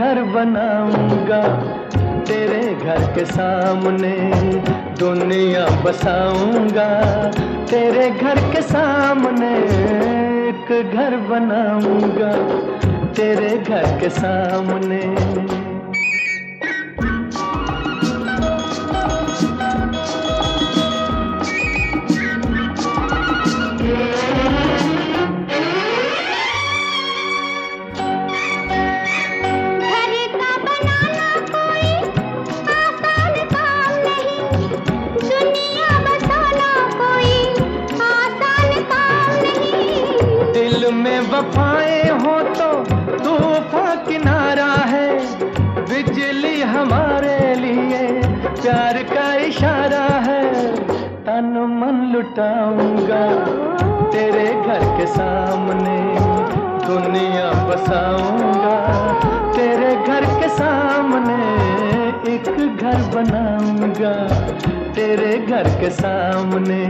घर बनाऊँगा। तेरे घर के सामने दुनिया बसाऊँगा। तेरे घर के सामने एक घर बनाऊँगा। तेरे घर के सामने में वफाएँ हो तो तूफ़ान किनारा है। बिजली हमारे लिए प्यार का इशारा है। तन मन लुटाऊँगा तेरे घर के सामने। दुनिया बसाऊँगा तेरे घर के सामने। एक घर बनाऊँगा तेरे घर के सामने।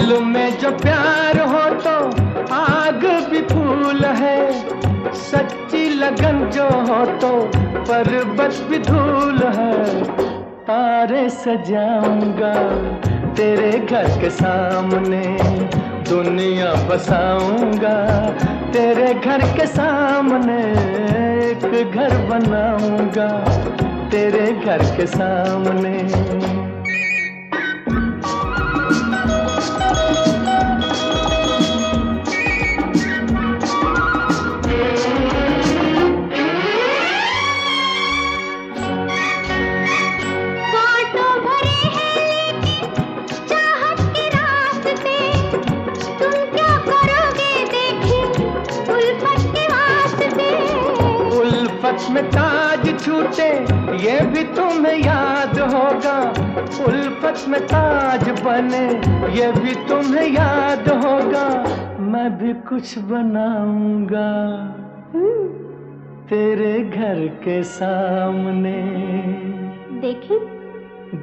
दिल में जो प्यार हो तो आग भी फूल है। सच्ची लगन जो हो तो पर्वत भी धूल है। तारे सजाऊँगा तेरे घर के सामने। दुनिया बसाऊँगा तेरे घर के सामने। एक घर बनाऊँगा तेरे घर के सामने। में ताज छूटे ये भी तुम्हें याद होगा। उल्फत में ताज बने ये भी तुम्हें याद होगा। मैं भी कुछ बनाऊँगा तेरे घर के सामने। देखी?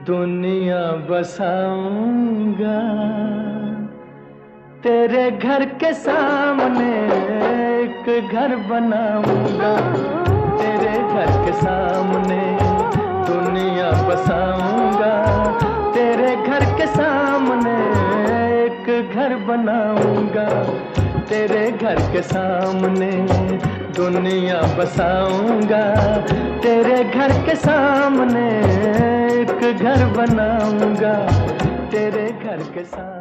दुनिया बसाऊँगा तेरे घर के सामने एक घर बनाऊँगा। तेरे घर के सामने दुनिया बसाऊँगा। तेरे घर के सामने एक घर बनाऊँगा। तेरे घर के सामने दुनिया बसाऊँगा। तेरे घर के सामने एक घर बनाऊँगा। तेरे घर के सामने